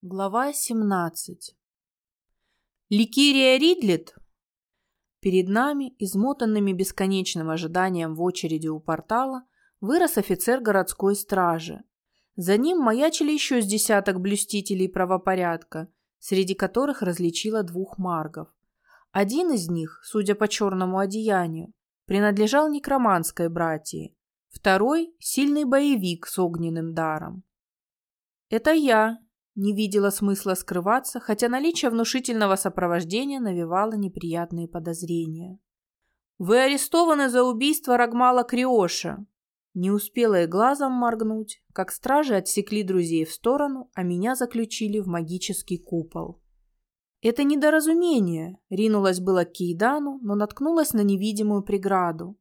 Глава 17 Ликирия Ридлет? Перед нами, измотанными бесконечным ожиданием в очереди у портала, вырос офицер городской стражи. За ним маячили еще с десяток блюстителей правопорядка, среди которых различила двух маргов. Один из них, судя по черному одеянию, принадлежал некроманской братьи, второй – сильный боевик с огненным даром. «Это я», не видела смысла скрываться, хотя наличие внушительного сопровождения навевало неприятные подозрения. «Вы арестованы за убийство Рагмала Криоша!» Не успела и глазом моргнуть, как стражи отсекли друзей в сторону, а меня заключили в магический купол. «Это недоразумение!» — ринулась было к Кейдану, но наткнулась на невидимую преграду.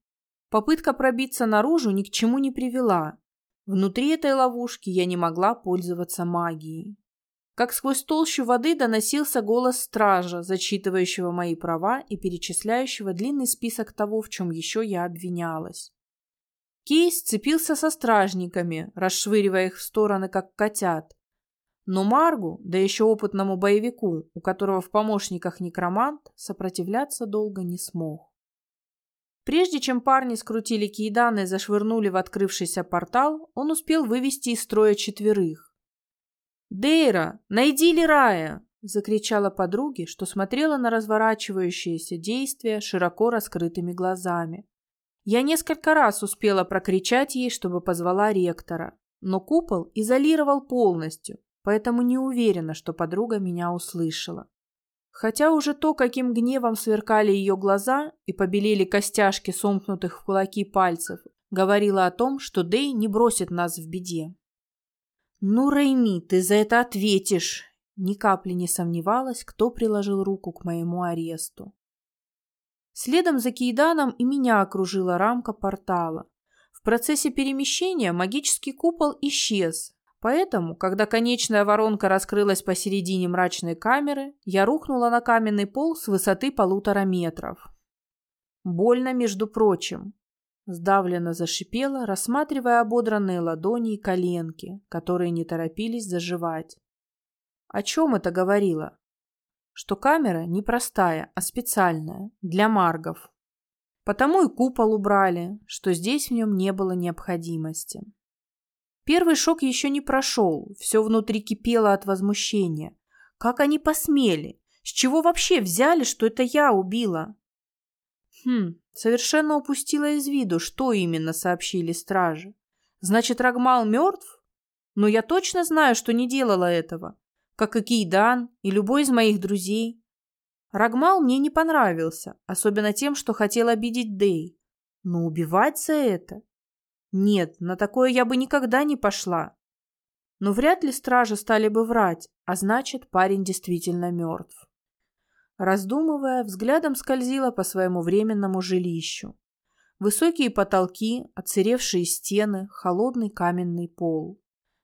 Попытка пробиться наружу ни к чему не привела. Внутри этой ловушки я не могла пользоваться магией как сквозь толщу воды доносился голос стража, зачитывающего мои права и перечисляющего длинный список того, в чем еще я обвинялась. Кейс цепился со стражниками, расшвыривая их в стороны, как котят. Но Маргу, да еще опытному боевику, у которого в помощниках некромант, сопротивляться долго не смог. Прежде чем парни скрутили Кейдана и зашвырнули в открывшийся портал, он успел вывести из строя четверых. «Дейра, найди Лирая!» — закричала подруге, что смотрела на разворачивающееся действие широко раскрытыми глазами. Я несколько раз успела прокричать ей, чтобы позвала ректора, но купол изолировал полностью, поэтому не уверена, что подруга меня услышала. Хотя уже то, каким гневом сверкали ее глаза и побелели костяшки сомкнутых в кулаки пальцев, говорило о том, что Дей не бросит нас в беде. «Ну, Рейми, ты за это ответишь!» Ни капли не сомневалась, кто приложил руку к моему аресту. Следом за Кейданом и меня окружила рамка портала. В процессе перемещения магический купол исчез, поэтому, когда конечная воронка раскрылась посередине мрачной камеры, я рухнула на каменный пол с высоты полутора метров. Больно, между прочим. Сдавленно зашипела, рассматривая ободранные ладони и коленки, которые не торопились заживать. О чем это говорило? Что камера не простая, а специальная, для маргов. Потому и купол убрали, что здесь в нем не было необходимости. Первый шок еще не прошел, все внутри кипело от возмущения. Как они посмели? С чего вообще взяли, что это я убила? Хм, совершенно упустила из виду, что именно сообщили стражи. Значит, Рагмал мертв? Но я точно знаю, что не делала этого. Как и Кейдан и любой из моих друзей. Рагмал мне не понравился, особенно тем, что хотел обидеть Дей. Но убивать за это? Нет, на такое я бы никогда не пошла. Но вряд ли стражи стали бы врать, а значит, парень действительно мертв. Раздумывая, взглядом скользила по своему временному жилищу. Высокие потолки, отсыревшие стены, холодный каменный пол.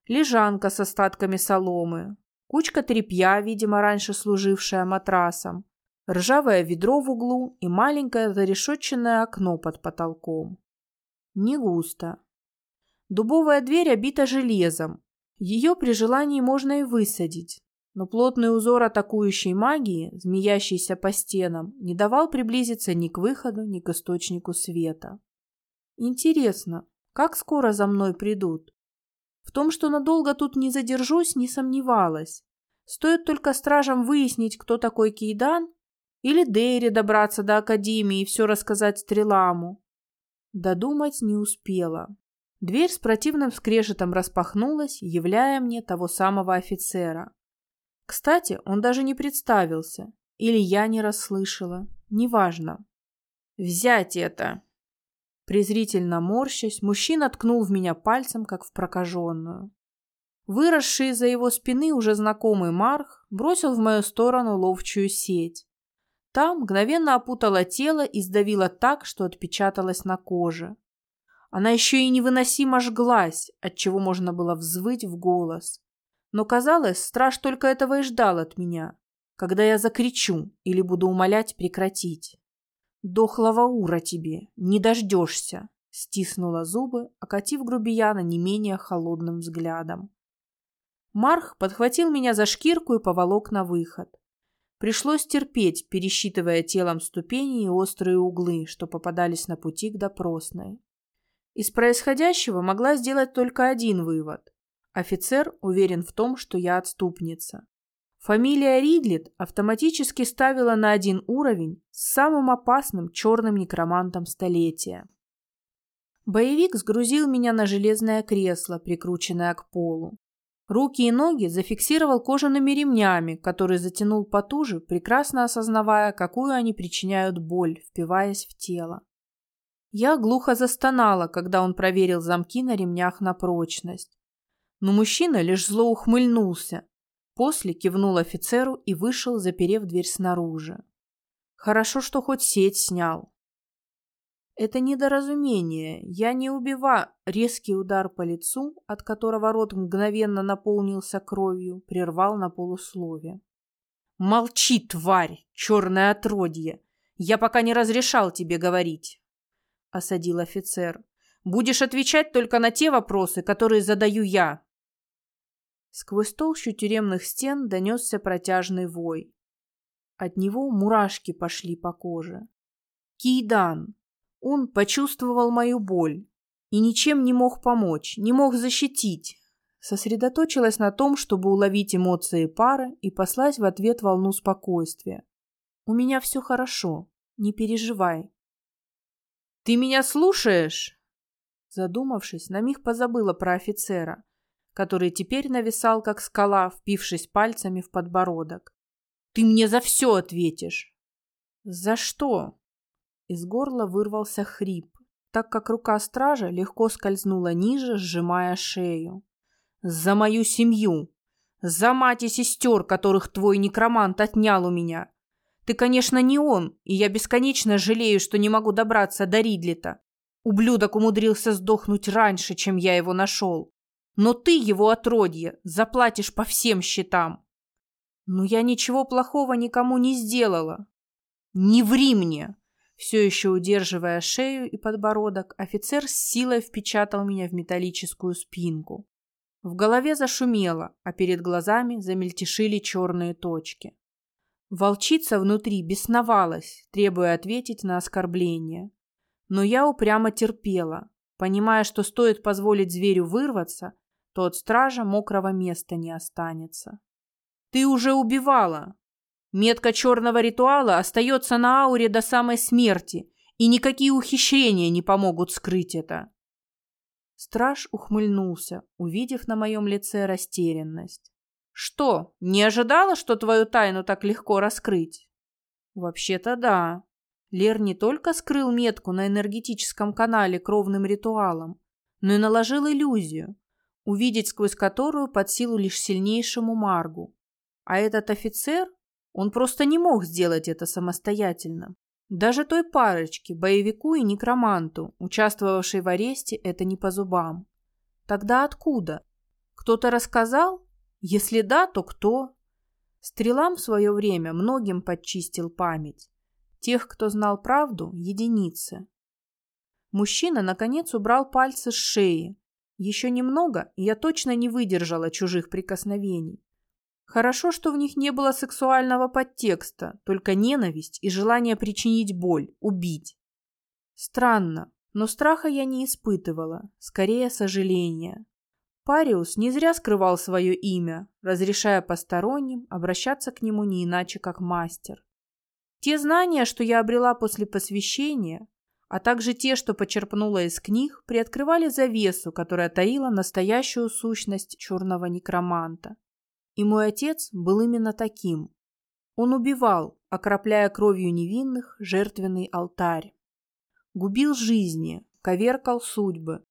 Лежанка с остатками соломы, кучка тряпья, видимо, раньше служившая матрасом, ржавое ведро в углу и маленькое зарешетченное окно под потолком. Не густо. Дубовая дверь обита железом. Ее при желании можно и высадить, но плотный узор атакующей магии, змеящийся по стенам, не давал приблизиться ни к выходу, ни к источнику света. Интересно, как скоро за мной придут? В том, что надолго тут не задержусь, не сомневалась. Стоит только стражам выяснить, кто такой Кейдан, или Дейре добраться до Академии и все рассказать Стреламу. Додумать не успела. Дверь с противным скрежетом распахнулась, являя мне того самого офицера. Кстати, он даже не представился. Или я не расслышала. Неважно. «Взять это!» Презрительно морщась, мужчина ткнул в меня пальцем, как в прокаженную. Выросший из-за его спины уже знакомый Марх бросил в мою сторону ловчую сеть. Та мгновенно опутала тело и сдавила так, что отпечаталась на коже. Она еще и невыносимо жглась, отчего можно было взвыть в голос. Но, казалось, страж только этого и ждал от меня, когда я закричу или буду умолять прекратить. «Дохлого ура тебе! Не дождешься!» стиснула зубы, окатив грубияна не менее холодным взглядом. Марх подхватил меня за шкирку и поволок на выход. Пришлось терпеть, пересчитывая телом ступени и острые углы, что попадались на пути к допросной. Из происходящего могла сделать только один вывод. Офицер уверен в том, что я отступница. Фамилия Ридлит автоматически ставила на один уровень с самым опасным черным некромантом столетия. Боевик сгрузил меня на железное кресло, прикрученное к полу. Руки и ноги зафиксировал кожаными ремнями, которые затянул потуже, прекрасно осознавая, какую они причиняют боль, впиваясь в тело. Я глухо застонала, когда он проверил замки на ремнях на прочность. Но мужчина лишь зло ухмыльнулся. После кивнул офицеру и вышел, заперев дверь снаружи. Хорошо, что хоть сеть снял. Это недоразумение. Я не убиваю. Резкий удар по лицу, от которого рот мгновенно наполнился кровью, прервал на полуслове. Молчи, тварь, черное отродье. Я пока не разрешал тебе говорить, осадил офицер. Будешь отвечать только на те вопросы, которые задаю я. Сквозь толщу тюремных стен донесся протяжный вой. От него мурашки пошли по коже. Кейдан, он почувствовал мою боль и ничем не мог помочь, не мог защитить. Сосредоточилась на том, чтобы уловить эмоции пары и послать в ответ волну спокойствия. «У меня все хорошо, не переживай». «Ты меня слушаешь?» Задумавшись, на миг позабыла про офицера, который теперь нависал, как скала, впившись пальцами в подбородок. «Ты мне за все ответишь!» «За что?» Из горла вырвался хрип, так как рука стража легко скользнула ниже, сжимая шею. «За мою семью! За мать и сестер, которых твой некромант отнял у меня! Ты, конечно, не он, и я бесконечно жалею, что не могу добраться до Ридлита. Ублюдок умудрился сдохнуть раньше, чем я его нашел. Но ты, его отродье, заплатишь по всем счетам. Но я ничего плохого никому не сделала. Не ври мне!» Все еще удерживая шею и подбородок, офицер с силой впечатал меня в металлическую спинку. В голове зашумело, а перед глазами замельтешили черные точки. Волчица внутри бесновалась, требуя ответить на оскорбление. Но я упрямо терпела, понимая, что стоит позволить зверю вырваться, то от стража мокрого места не останется. «Ты уже убивала!» Метка черного ритуала остается на ауре до самой смерти, и никакие ухищрения не помогут скрыть это. Страж ухмыльнулся, увидев на моем лице растерянность. «Что, не ожидала, что твою тайну так легко раскрыть?» «Вообще-то да. Лер не только скрыл метку на энергетическом канале кровным ритуалом, но и наложил иллюзию, увидеть сквозь которую под силу лишь сильнейшему Маргу. А этот офицер он просто не мог сделать это самостоятельно. Даже той парочке, боевику и некроманту, участвовавшей в аресте, это не по зубам. Тогда откуда? Кто-то рассказал? Если да, то кто? Стрелам в свое время многим подчистил память. Тех, кто знал правду, единицы. Мужчина, наконец, убрал пальцы с шеи. Еще немного, и я точно не выдержала чужих прикосновений. Хорошо, что в них не было сексуального подтекста, только ненависть и желание причинить боль, убить. Странно, но страха я не испытывала, скорее сожаление. Париус не зря скрывал свое имя, разрешая посторонним обращаться к нему не иначе, как мастер. Те знания, что я обрела после посвящения, а также те, что почерпнула из книг, приоткрывали завесу, которая таила настоящую сущность черного некроманта. И мой отец был именно таким. Он убивал, окропляя кровью невинных жертвенный алтарь. Губил жизни, коверкал судьбы.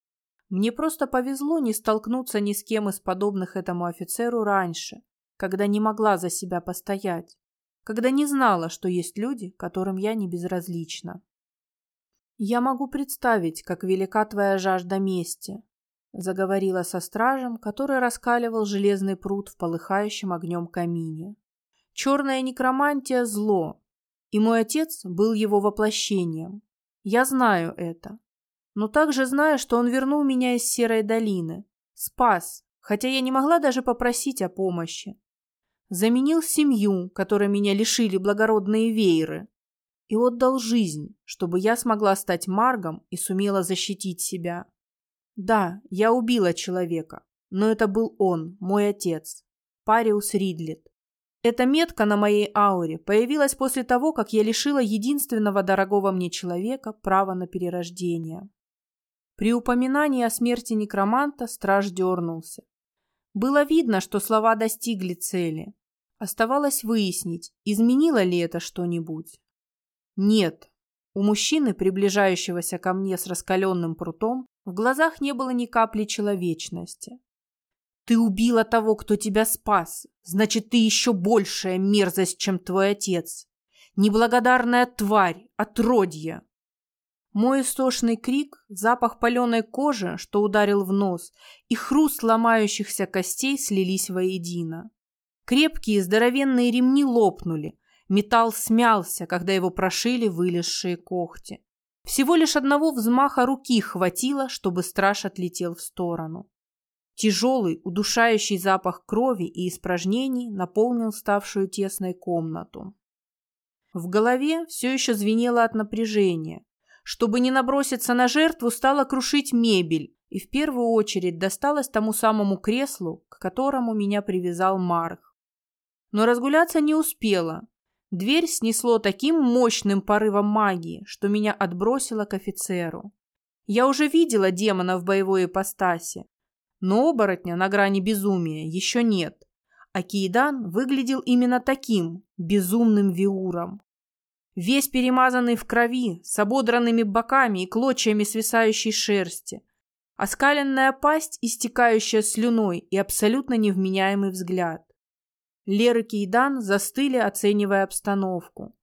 Мне просто повезло не столкнуться ни с кем из подобных этому офицеру раньше, когда не могла за себя постоять, когда не знала, что есть люди, которым я не безразлична. Я могу представить, как велика твоя жажда мести, заговорила со стражем, который раскаливал железный пруд в полыхающем огнем камине. Черная некромантия – зло, и мой отец был его воплощением. Я знаю это. Но также знаю, что он вернул меня из Серой долины, спас, хотя я не могла даже попросить о помощи. Заменил семью, которой меня лишили благородные вееры, и отдал жизнь, чтобы я смогла стать Маргом и сумела защитить себя. Да, я убила человека, но это был он, мой отец, Париус Ридлет. Эта метка на моей ауре появилась после того, как я лишила единственного дорогого мне человека права на перерождение. При упоминании о смерти некроманта страж дернулся. Было видно, что слова достигли цели. Оставалось выяснить, изменило ли это что-нибудь. Нет. У мужчины, приближающегося ко мне с раскаленным прутом, в глазах не было ни капли человечности. Ты убила того, кто тебя спас. Значит, ты еще большая мерзость, чем твой отец. Неблагодарная тварь, отродье. Мой истошный крик, запах паленой кожи, что ударил в нос, и хруст ломающихся костей слились воедино. Крепкие здоровенные ремни лопнули, металл смялся, когда его прошили вылезшие когти. Всего лишь одного взмаха руки хватило, чтобы страж отлетел в сторону. Тяжелый, удушающий запах крови и испражнений наполнил ставшую тесной комнату. В голове все еще звенело от напряжения. Чтобы не наброситься на жертву, стала крушить мебель и в первую очередь досталась тому самому креслу, к которому меня привязал Марх. Но разгуляться не успела. Дверь снесло таким мощным порывом магии, что меня отбросило к офицеру. Я уже видела демона в боевой ипостаси, но оборотня на грани безумия еще нет. А Кейдан выглядел именно таким, безумным виуром. Весь перемазанный в крови, с ободранными боками и клочьями свисающей шерсти. Оскаленная пасть, истекающая слюной и абсолютно невменяемый взгляд. Лер и Кейдан застыли, оценивая обстановку.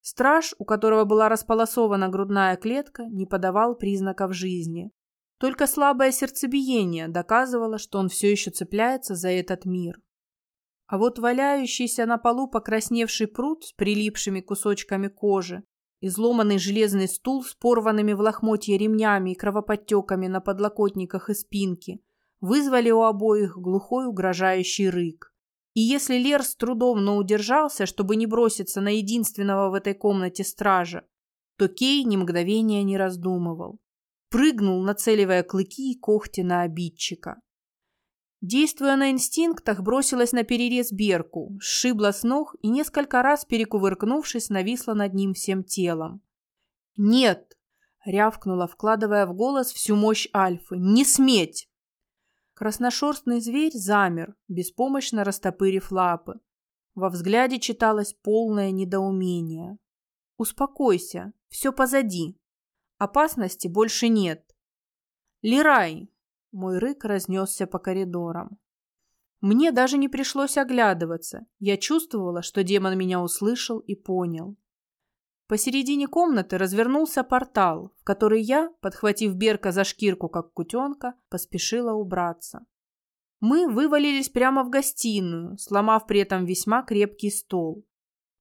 Страж, у которого была располосована грудная клетка, не подавал признаков жизни. Только слабое сердцебиение доказывало, что он все еще цепляется за этот мир. А вот валяющийся на полу покрасневший пруд с прилипшими кусочками кожи, изломанный железный стул с порванными в лохмотье ремнями и кровоподтеками на подлокотниках и спинке, вызвали у обоих глухой угрожающий рык. И если Лер с трудом, но удержался, чтобы не броситься на единственного в этой комнате стража, то Кей ни мгновения не раздумывал прыгнул, нацеливая клыки и когти на обидчика. Действуя на инстинктах, бросилась на перерез Берку, сшибла с ног и несколько раз, перекувыркнувшись, нависла над ним всем телом. «Нет!» — рявкнула, вкладывая в голос всю мощь Альфы. «Не сметь!» Красношерстный зверь замер, беспомощно растопырив лапы. Во взгляде читалось полное недоумение. «Успокойся, все позади», Опасности больше нет. Лирай! Мой рык разнесся по коридорам. Мне даже не пришлось оглядываться. Я чувствовала, что демон меня услышал и понял. Посередине комнаты развернулся портал, в который я, подхватив Берка за шкирку, как кутенка, поспешила убраться. Мы вывалились прямо в гостиную, сломав при этом весьма крепкий стол.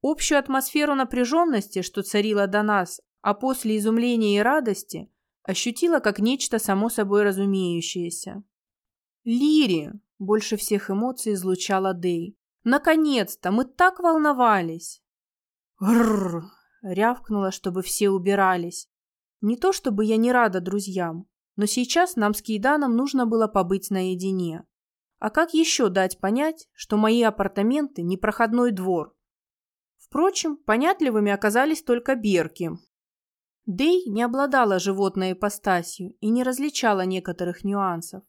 Общую атмосферу напряженности, что царила до нас, а после изумления и радости ощутила как нечто само собой разумеющееся. «Лири!» – больше всех эмоций излучала Дэй. «Наконец-то! Мы так волновались!» «Рррр!» – рявкнула, чтобы все убирались. Не то чтобы я не рада друзьям, но сейчас нам с Кейданом нужно было побыть наедине. А как еще дать понять, что мои апартаменты – не проходной двор? Впрочем, понятливыми оказались только Берки, Дэй не обладала животной ипостасью и не различала некоторых нюансов.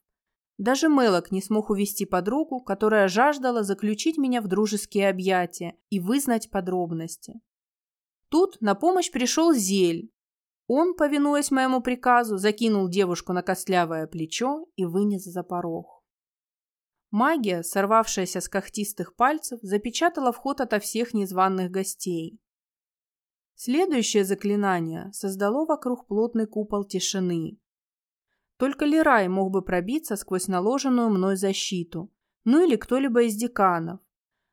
Даже Мелок не смог увести подругу, которая жаждала заключить меня в дружеские объятия и вызнать подробности. Тут на помощь пришел Зель. Он, повинуясь моему приказу, закинул девушку на костлявое плечо и вынес за порог. Магия, сорвавшаяся с когтистых пальцев, запечатала вход ото всех незваных гостей. Следующее заклинание создало вокруг плотный купол тишины. Только Лерай мог бы пробиться сквозь наложенную мной защиту, ну или кто-либо из деканов.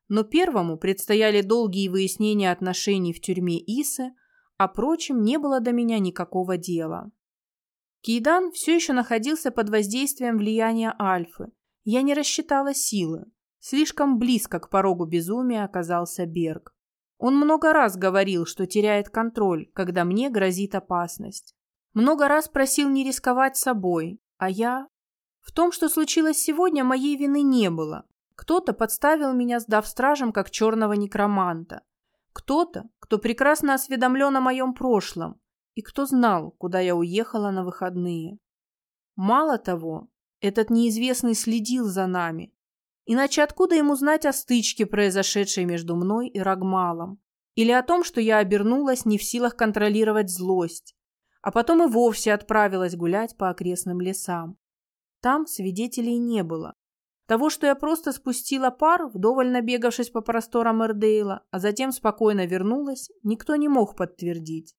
Но первому предстояли долгие выяснения отношений в тюрьме Исы, а прочим не было до меня никакого дела. Кейдан все еще находился под воздействием влияния Альфы, Я не рассчитала силы. Слишком близко к порогу безумия оказался Берг. Он много раз говорил, что теряет контроль, когда мне грозит опасность. Много раз просил не рисковать собой, а я... В том, что случилось сегодня, моей вины не было. Кто-то подставил меня, сдав стражам как черного некроманта. Кто-то, кто прекрасно осведомлен о моем прошлом, и кто знал, куда я уехала на выходные. Мало того, этот неизвестный следил за нами. Иначе откуда ему знать о стычке, произошедшей между мной и Рагмалом? Или о том, что я обернулась не в силах контролировать злость, а потом и вовсе отправилась гулять по окрестным лесам. Там свидетелей не было. Того, что я просто спустила пар, вдоволь набегавшись по просторам Эрдейла, а затем спокойно вернулась, никто не мог подтвердить.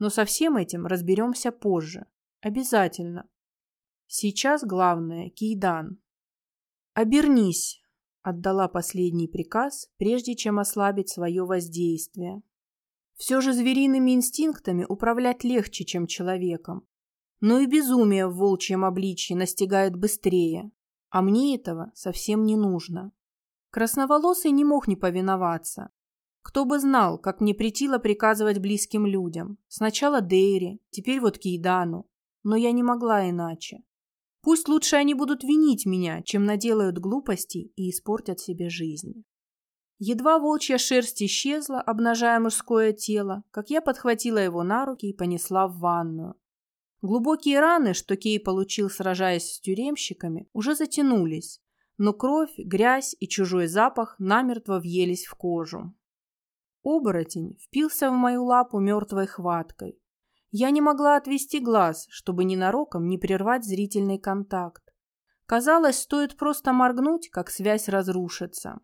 Но со всем этим разберемся позже. Обязательно. Сейчас главное – Кейдан. «Обернись», – отдала последний приказ, прежде чем ослабить свое воздействие. Все же звериными инстинктами управлять легче, чем человеком. Но и безумие в волчьем обличье настигает быстрее, а мне этого совсем не нужно. Красноволосый не мог не повиноваться. Кто бы знал, как мне притило приказывать близким людям. Сначала Дейри, теперь вот Кейдану. Но я не могла иначе. Пусть лучше они будут винить меня, чем наделают глупостей и испортят себе жизнь. Едва волчья шерсть исчезла, обнажая мужское тело, как я подхватила его на руки и понесла в ванную. Глубокие раны, что Кей получил, сражаясь с тюремщиками, уже затянулись, но кровь, грязь и чужой запах намертво въелись в кожу. Оборотень впился в мою лапу мертвой хваткой. Я не могла отвести глаз, чтобы ненароком не прервать зрительный контакт. Казалось, стоит просто моргнуть, как связь разрушится.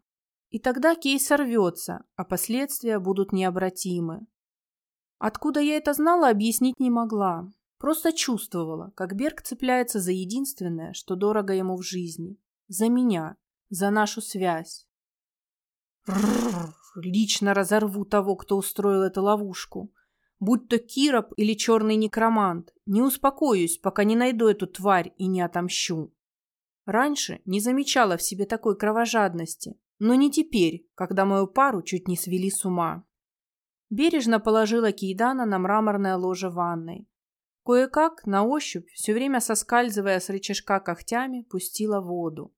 И тогда кейс сорвется, а последствия будут необратимы. Откуда я это знала, объяснить не могла. Просто чувствовала, как Берг цепляется за единственное, что дорого ему в жизни. За меня, за нашу связь. Рррр, лично разорву того, кто устроил эту ловушку. Будь то Кироп или черный некромант, не успокоюсь, пока не найду эту тварь и не отомщу. Раньше не замечала в себе такой кровожадности, но не теперь, когда мою пару чуть не свели с ума. Бережно положила Кейдана на мраморное ложе ванной. Кое-как, на ощупь, все время соскальзывая с рычажка когтями, пустила воду.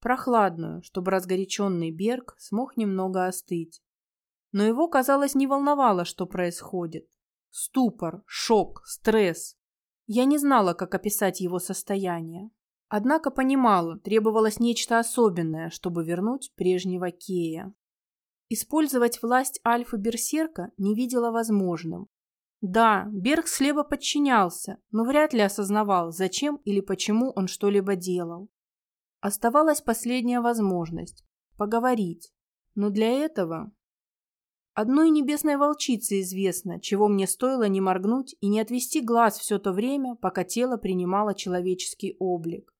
Прохладную, чтобы разгоряченный Берг смог немного остыть. Но его, казалось, не волновало, что происходит. Ступор, шок, стресс. Я не знала, как описать его состояние. Однако понимала, требовалось нечто особенное, чтобы вернуть прежнего Кея. Использовать власть Альфа-Берсерка не видела возможным. Да, Берг слепо подчинялся, но вряд ли осознавал, зачем или почему он что-либо делал. Оставалась последняя возможность – поговорить. Но для этого... Одной небесной волчице известно, чего мне стоило не моргнуть и не отвести глаз все то время, пока тело принимало человеческий облик.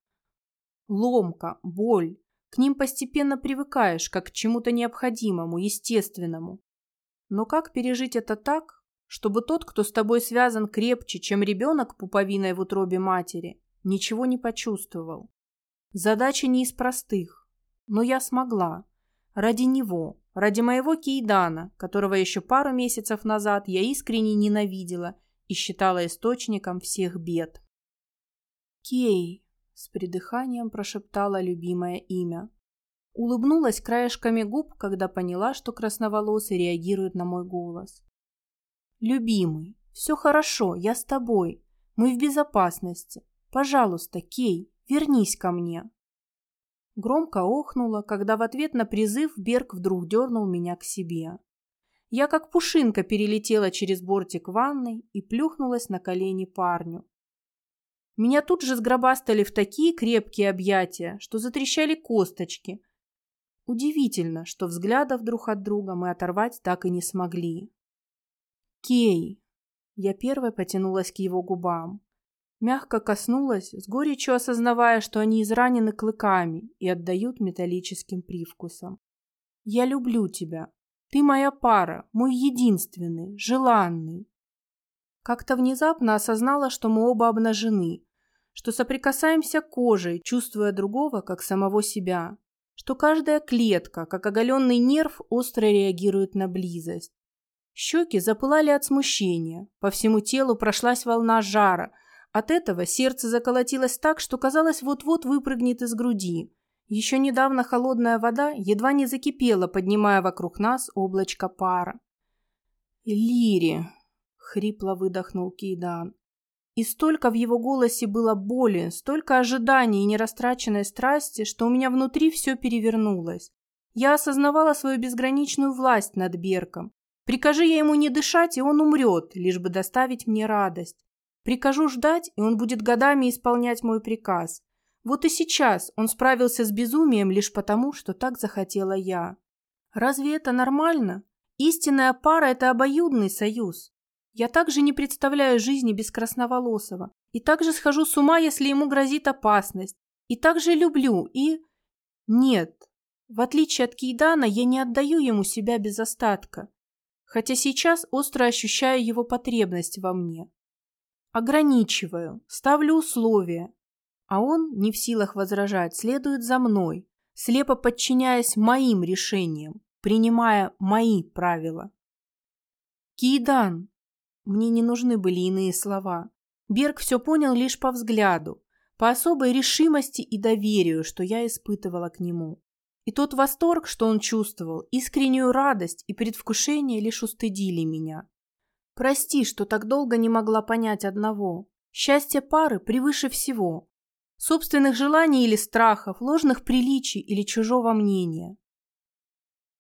Ломка, боль. К ним постепенно привыкаешь, как к чему-то необходимому, естественному. Но как пережить это так, чтобы тот, кто с тобой связан крепче, чем ребенок пуповиной в утробе матери, ничего не почувствовал? Задача не из простых, но я смогла. Ради него, ради моего Кейдана, которого еще пару месяцев назад я искренне ненавидела и считала источником всех бед. Кей, с придыханием прошептала любимое имя. Улыбнулась краешками губ, когда поняла, что красноволосый реагирует на мой голос. «Любимый, все хорошо, я с тобой. Мы в безопасности. Пожалуйста, Кей, вернись ко мне». Громко охнула, когда в ответ на призыв Берг вдруг дернул меня к себе. Я как пушинка перелетела через бортик ванной и плюхнулась на колени парню, меня тут же сгробастали в такие крепкие объятия, что затрещали косточки. Удивительно, что взглядов друг от друга мы оторвать так и не смогли. «Кей!» Я первой потянулась к его губам. Мягко коснулась, с горечью осознавая, что они изранены клыками и отдают металлическим привкусом. «Я люблю тебя. Ты моя пара, мой единственный, желанный». Как-то внезапно осознала, что мы оба обнажены, что соприкасаемся кожей, чувствуя другого, как самого себя, что каждая клетка, как оголенный нерв, остро реагирует на близость. Щеки запылали от смущения, по всему телу прошлась волна жара, от этого сердце заколотилось так, что казалось вот-вот выпрыгнет из груди. Еще недавно холодная вода едва не закипела, поднимая вокруг нас облачко пара. «Лири!» — хрипло выдохнул Кейдан. И столько в его голосе было боли, столько ожиданий и нерастраченной страсти, что у меня внутри все перевернулось. Я осознавала свою безграничную власть над Берком. Прикажи я ему не дышать, и он умрет, лишь бы доставить мне радость. Прикажу ждать, и он будет годами исполнять мой приказ. Вот и сейчас он справился с безумием лишь потому, что так захотела я. Разве это нормально? Истинная пара – это обоюдный союз. Я также не представляю жизни без Красноволосого. И также схожу с ума, если ему грозит опасность. И также люблю, и... Нет, в отличие от Кейдана, я не отдаю ему себя без остатка. Хотя сейчас остро ощущаю его потребность во мне. Ограничиваю, ставлю условия. А он, не в силах возражать, следует за мной, слепо подчиняясь моим решениям, принимая мои правила. Кейдан, мне не нужны были иные слова. Берг все понял лишь по взгляду, по особой решимости и доверию, что я испытывала к нему. И тот восторг, что он чувствовал, искреннюю радость и предвкушение лишь устыдили меня. Прости, что так долго не могла понять одного. Счастье пары превыше всего. Собственных желаний или страхов, ложных приличий или чужого мнения.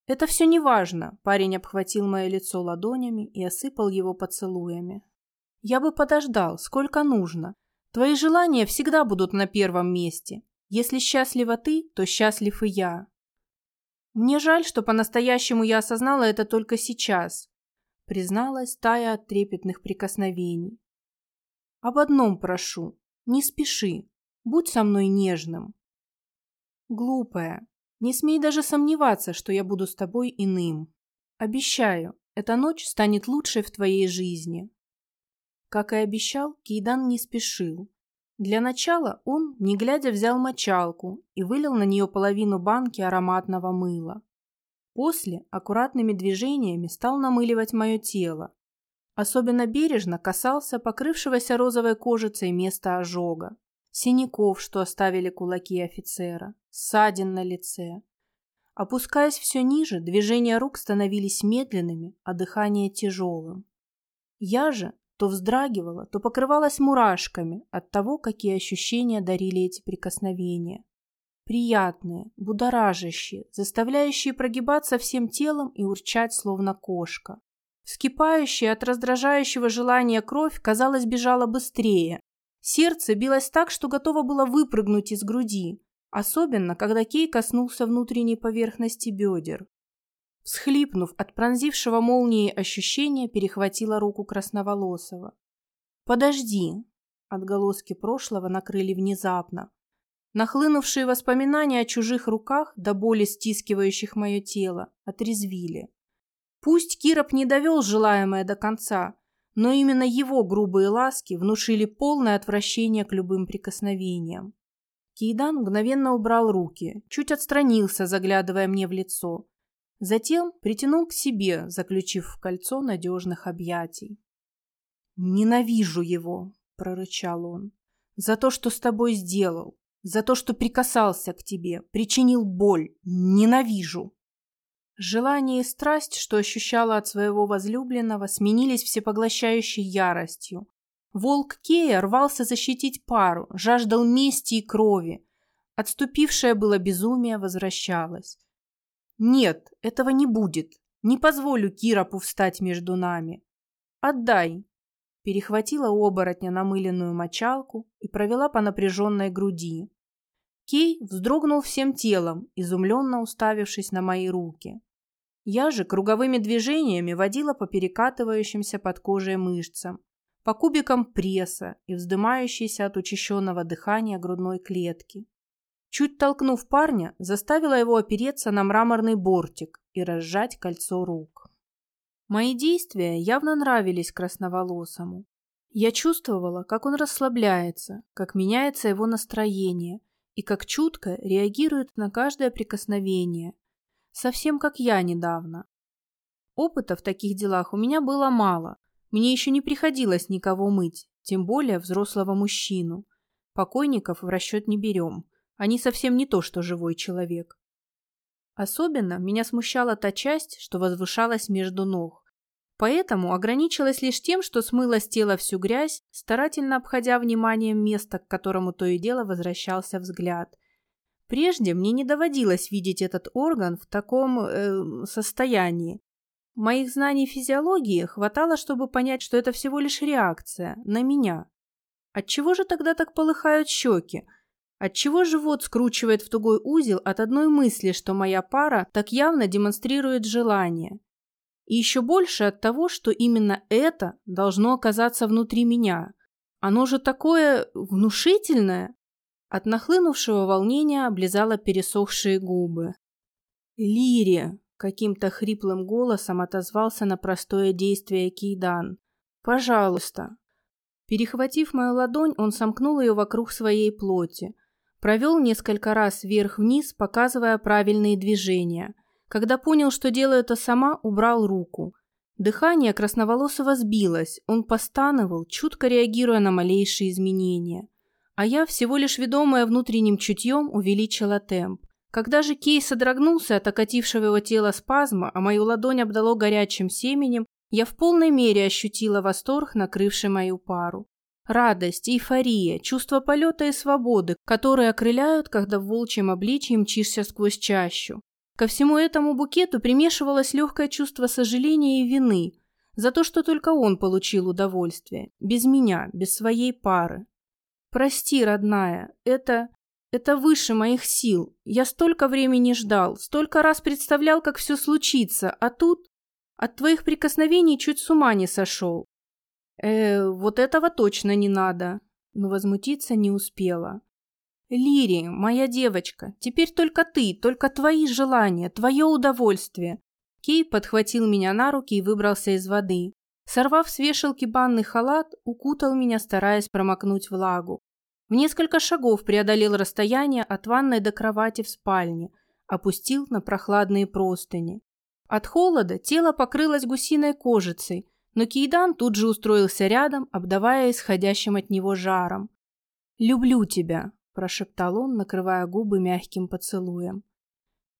«Это все не важно», – парень обхватил мое лицо ладонями и осыпал его поцелуями. «Я бы подождал, сколько нужно. Твои желания всегда будут на первом месте. Если счастлива ты, то счастлив и я». Мне жаль, что по-настоящему я осознала это только сейчас, призналась тая от трепетных прикосновений. Об одном прошу, не спеши, будь со мной нежным. Глупая, не смей даже сомневаться, что я буду с тобой иным. Обещаю, эта ночь станет лучшей в твоей жизни. Как и обещал, Кейдан не спешил. Для начала он, не глядя, взял мочалку и вылил на нее половину банки ароматного мыла. После аккуратными движениями стал намыливать мое тело. Особенно бережно касался покрывшегося розовой кожицей места ожога синяков, что оставили кулаки офицера, ссадин на лице. Опускаясь все ниже, движения рук становились медленными, а дыхание тяжелым. Я же то вздрагивала, то покрывалась мурашками от того, какие ощущения дарили эти прикосновения. Приятные, будоражащие, заставляющие прогибаться всем телом и урчать, словно кошка. Вскипающая от раздражающего желания кровь, казалось, бежала быстрее, Сердце билось так, что готово было выпрыгнуть из груди, особенно когда Кей коснулся внутренней поверхности бедер. Всхлипнув от пронзившего молнией ощущения, перехватила руку красноволосого. «Подожди!» Отголоски прошлого накрыли внезапно. Нахлынувшие воспоминания о чужих руках, до боли стискивающих мое тело, отрезвили. Пусть Кироп не довел желаемое до конца, но именно его грубые ласки внушили полное отвращение к любым прикосновениям. Кейдан мгновенно убрал руки, чуть отстранился, заглядывая мне в лицо. Затем притянул к себе, заключив в кольцо надежных объятий. «Ненавижу его», — прорычал он, — «за то, что с тобой сделал, за то, что прикасался к тебе, причинил боль. Ненавижу!» Желание и страсть, что ощущала от своего возлюбленного, сменились всепоглощающей яростью. Волк Кея рвался защитить пару, жаждал мести и крови. Отступившее было безумие возвращалось. «Нет, этого не будет. Не позволю Киропу встать между нами. Отдай!» Перехватила оборотня намыленную мочалку и провела по напряженной груди. Кей вздрогнул всем телом, изумленно уставившись на мои руки. Я же круговыми движениями водила по перекатывающимся под кожей мышцам, по кубикам пресса и вздымающейся от учащенного дыхания грудной клетки. Чуть толкнув парня, заставила его опереться на мраморный бортик и разжать кольцо рук. Мои действия явно нравились красноволосому. Я чувствовала, как он расслабляется, как меняется его настроение и как чутко реагирует на каждое прикосновение. Совсем как я недавно. Опыта в таких делах у меня было мало. Мне еще не приходилось никого мыть, тем более взрослого мужчину. Покойников в расчет не берем. Они совсем не то, что живой человек. Особенно меня смущала та часть, что возвышалась между ног. Поэтому ограничилась лишь тем, что смыла с тела всю грязь, старательно обходя вниманием место, к которому то и дело возвращался взгляд. Прежде мне не доводилось видеть этот орган в таком э, состоянии. Моих знаний физиологии хватало, чтобы понять, что это всего лишь реакция на меня. Отчего же тогда так полыхают щеки? Отчего живот скручивает в тугой узел от одной мысли, что моя пара так явно демонстрирует желание? И еще больше от того, что именно это должно оказаться внутри меня. Оно же такое внушительное. От нахлынувшего волнения облизала пересохшие губы. «Лири!» — каким-то хриплым голосом отозвался на простое действие Кейдан. «Пожалуйста!» Перехватив мою ладонь, он сомкнул ее вокруг своей плоти. Провел несколько раз вверх-вниз, показывая правильные движения. Когда понял, что делаю это сама, убрал руку. Дыхание красноволосого сбилось, он постановал, чутко реагируя на малейшие изменения. А я, всего лишь ведомая внутренним чутьем, увеличила темп. Когда же Кей содрогнулся от окатившего его тела спазма, а мою ладонь обдало горячим семенем, я в полной мере ощутила восторг, накрывший мою пару. Радость, эйфория, чувство полета и свободы, которые окрыляют, когда в волчьем обличье мчишься сквозь чащу. Ко всему этому букету примешивалось легкое чувство сожаления и вины за то, что только он получил удовольствие, без меня, без своей пары. Прости, родная, это... это выше моих сил. Я столько времени ждал, столько раз представлял, как все случится, а тут... От твоих прикосновений чуть с ума не сошел. Э, вот этого точно не надо. Но возмутиться не успела. «Лири, моя девочка, теперь только ты, только твои желания, твое удовольствие». Кей подхватил меня на руки и выбрался из воды. Сорвав с вешалки банный халат, укутал меня, стараясь промокнуть влагу. В несколько шагов преодолел расстояние от ванной до кровати в спальне, опустил на прохладные простыни. От холода тело покрылось гусиной кожицей, но Кейдан тут же устроился рядом, обдавая исходящим от него жаром. «Люблю тебя», – прошептал он, накрывая губы мягким поцелуем.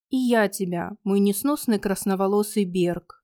«И я тебя, мой несносный красноволосый Берг».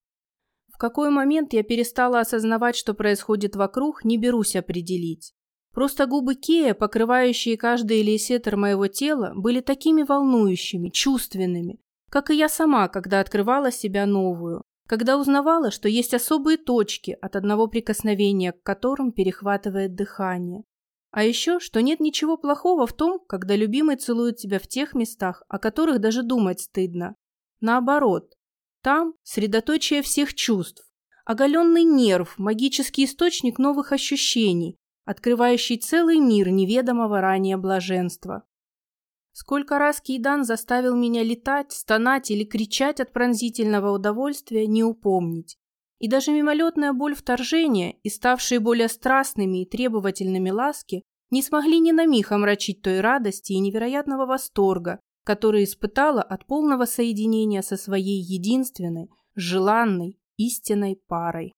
В какой момент я перестала осознавать, что происходит вокруг, не берусь определить. Просто губы Кея, покрывающие каждый элисетр моего тела, были такими волнующими, чувственными, как и я сама, когда открывала себя новую, когда узнавала, что есть особые точки, от одного прикосновения к которым перехватывает дыхание, а еще, что нет ничего плохого в том, когда любимый целует тебя в тех местах, о которых даже думать стыдно. Наоборот, там средоточие всех чувств, оголенный нерв, магический источник новых ощущений, открывающий целый мир неведомого ранее блаженства. Сколько раз Кейдан заставил меня летать, стонать или кричать от пронзительного удовольствия, не упомнить. И даже мимолетная боль вторжения и ставшие более страстными и требовательными ласки не смогли ни на миг омрачить той радости и невероятного восторга, который испытала от полного соединения со своей единственной, желанной, истинной парой.